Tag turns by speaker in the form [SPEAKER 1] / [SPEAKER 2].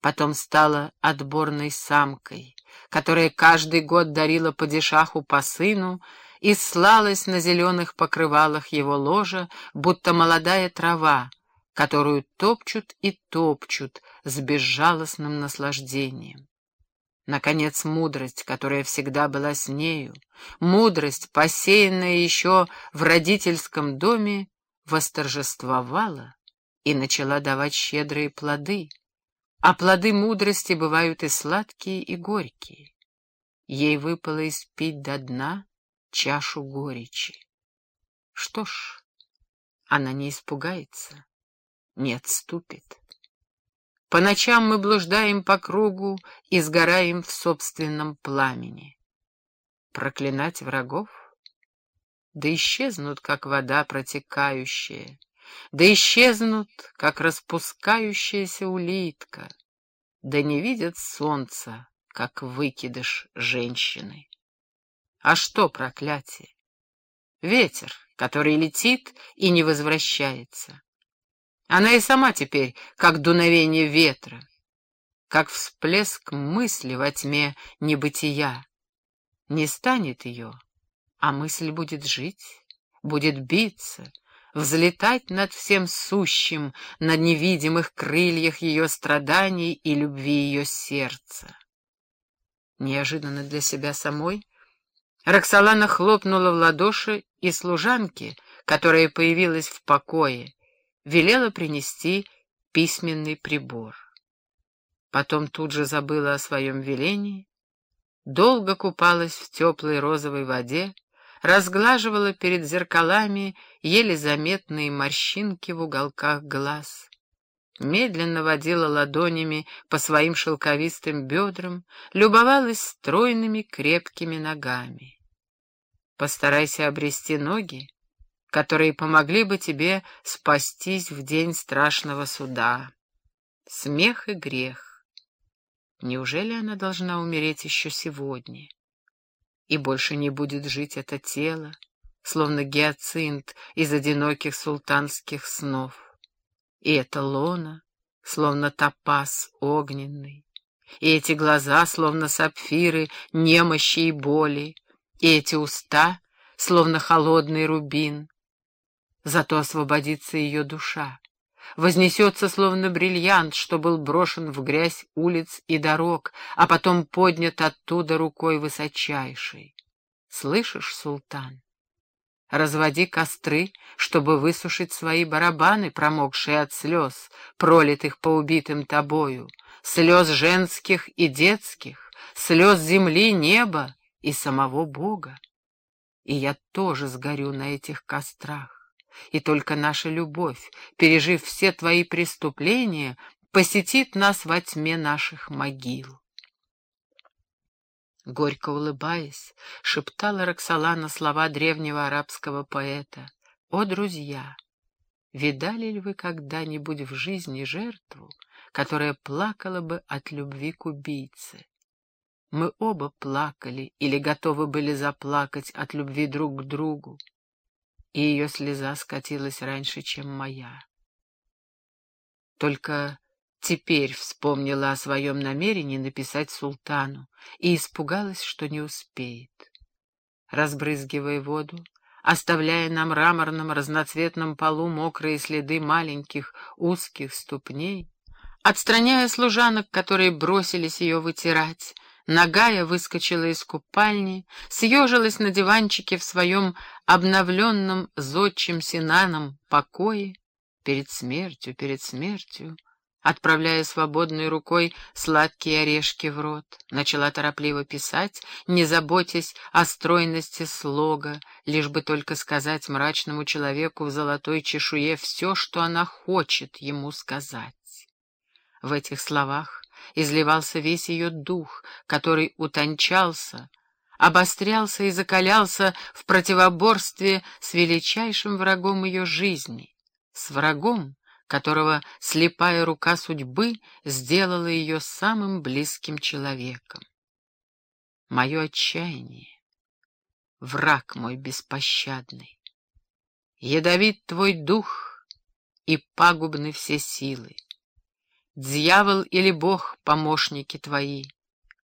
[SPEAKER 1] потом стала отборной самкой, которая каждый год дарила падишаху по сыну и слалась на зеленых покрывалах его ложа, будто молодая трава, которую топчут и топчут с безжалостным наслаждением. Наконец, мудрость, которая всегда была с нею, мудрость, посеянная еще в родительском доме, восторжествовала и начала давать щедрые плоды, а плоды мудрости бывают и сладкие, и горькие. Ей выпало испить до дна чашу горечи. Что ж, она не испугается, не отступит. По ночам мы блуждаем по кругу и сгораем в собственном пламени. Проклинать врагов? Да исчезнут, как вода протекающая, да исчезнут, как распускающаяся улитка, да не видят солнца, как выкидыш женщины. А что проклятие? Ветер, который летит и не возвращается. Она и сама теперь, как дуновение ветра, как всплеск мысли во тьме небытия. Не станет ее, а мысль будет жить, будет биться, взлетать над всем сущим, на невидимых крыльях ее страданий и любви ее сердца. Неожиданно для себя самой Роксолана хлопнула в ладоши и служанке, которая появилась в покое, велела принести письменный прибор. Потом тут же забыла о своем велении, долго купалась в теплой розовой воде, разглаживала перед зеркалами еле заметные морщинки в уголках глаз, медленно водила ладонями по своим шелковистым бедрам, любовалась стройными крепкими ногами. Постарайся обрести ноги, которые помогли бы тебе спастись в день страшного суда. Смех и грех. Неужели она должна умереть еще сегодня? И больше не будет жить это тело, словно гиацинт из одиноких султанских снов. И это лона, словно топаз огненный. И эти глаза, словно сапфиры, немощи и боли. И эти уста, словно холодный рубин. Зато освободится ее душа, вознесется словно бриллиант, что был брошен в грязь улиц и дорог, а потом поднят оттуда рукой высочайшей. Слышишь, султан? Разводи костры, чтобы высушить свои барабаны, промокшие от слез, пролитых по убитым тобою, слез женских и детских, слез земли, неба и самого Бога. И я тоже сгорю на этих кострах и только наша любовь, пережив все твои преступления, посетит нас во тьме наших могил. Горько улыбаясь, шептала Роксолана слова древнего арабского поэта. «О, друзья, видали ли вы когда-нибудь в жизни жертву, которая плакала бы от любви к убийце? Мы оба плакали или готовы были заплакать от любви друг к другу и ее слеза скатилась раньше, чем моя. Только теперь вспомнила о своем намерении написать султану и испугалась, что не успеет. Разбрызгивая воду, оставляя на мраморном разноцветном полу мокрые следы маленьких узких ступней, отстраняя служанок, которые бросились ее вытирать, Нагая выскочила из купальни, съежилась на диванчике в своем обновленном зодчим синаном покое, перед смертью, перед смертью, отправляя свободной рукой сладкие орешки в рот, начала торопливо писать, не заботясь о стройности слога, лишь бы только сказать мрачному человеку в золотой чешуе все, что она хочет ему сказать. В этих словах изливался весь ее дух, который утончался, обострялся и закалялся в противоборстве с величайшим врагом ее жизни, с врагом, которого слепая рука судьбы сделала ее самым близким человеком. Мое отчаяние, враг мой беспощадный, ядовит твой дух и пагубны все силы. Дьявол или Бог — помощники твои.